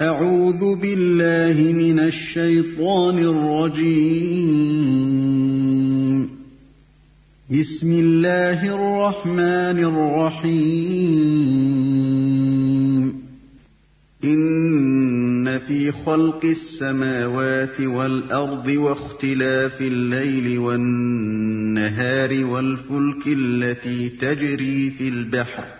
أعوذ بالله من الشيطان الرجيم. بسم الله الرحمن الرحيم. إن في خلق السماوات والأرض واختلاف الليل والنهار والفلك التي تجري في البحر.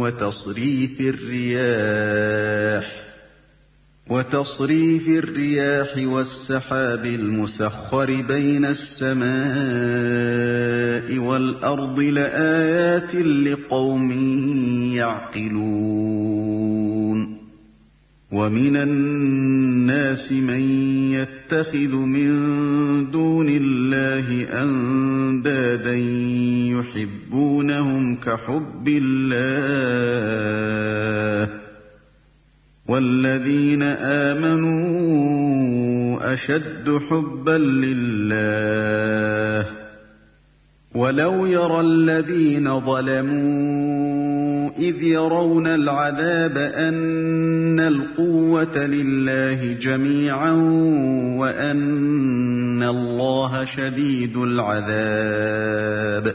وتصريف الرياح وتصريف الرياح والسحاب المسخر بين السماء والأرض لآيات لقوم يعقلون ومن الناس من يتخذ من دون الله أندادا يحبونهم كحب الله والذين آمنوا أشد حبا لله ولو يرى الذين ظلموا إذ يرون العذاب أن القوة لله جميعا وأن الله شديد العذاب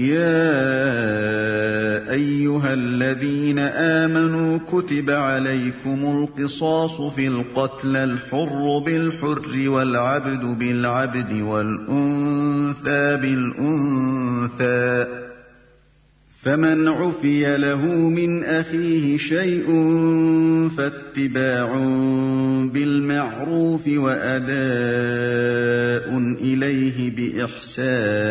يا أيها الذين آمنوا كتب عليكم القصاص في القتل الحر بالحر والعبد بالعبد والأنثى بالأنثى. فمن عفي له من أخيه شيء فاتباع بالمعروف وأداء إليه بإحسان.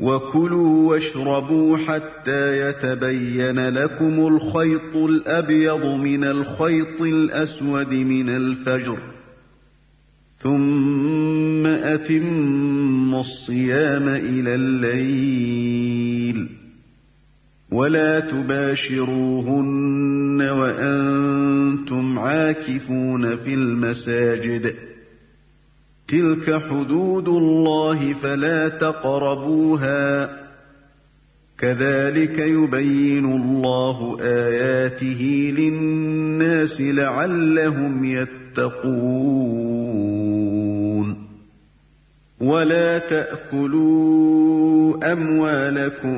وكلوا واشربوا حتى يتبين لكم الخيط الأبيض من الخيط الأسود من الفجر ثم أتموا الصيام إلى الليل ولا تباشروهن وأنتم عاكفون في المساجد ۖ تلك حدود الله فلا تقربوها كذلك يبين الله آياته للناس لعلهم يتقون ولا تأكلوا أموالكم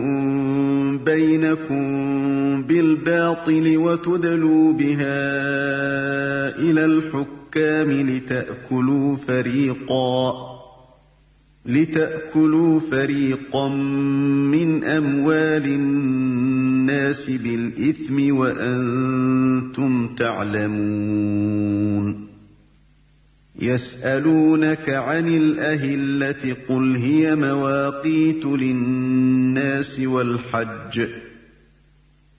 بينكم بالباطل وتدلوا بها إلى الحكم الْأَحْكَامِ لِتَأْكُلُوا فَرِيقًا لِتَأْكُلُوا فَرِيقًا مِنْ أَمْوَالِ النَّاسِ بِالْإِثْمِ وَأَنْتُمْ تَعْلَمُونَ. يَسْأَلُونَكَ عَنِ الْأَهِلَّةِ قُلْ هِيَ مَوَاقِيتُ لِلنَّاسِ وَالْحَجِّ.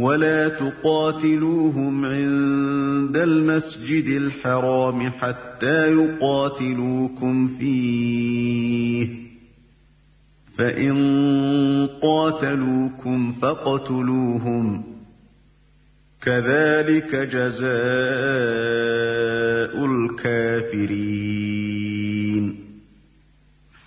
ولا تقاتلوهم عند المسجد الحرام حتى يقاتلوكم فيه. فإن قاتلوكم فاقتلوهم. كذلك جزاء الكافرين.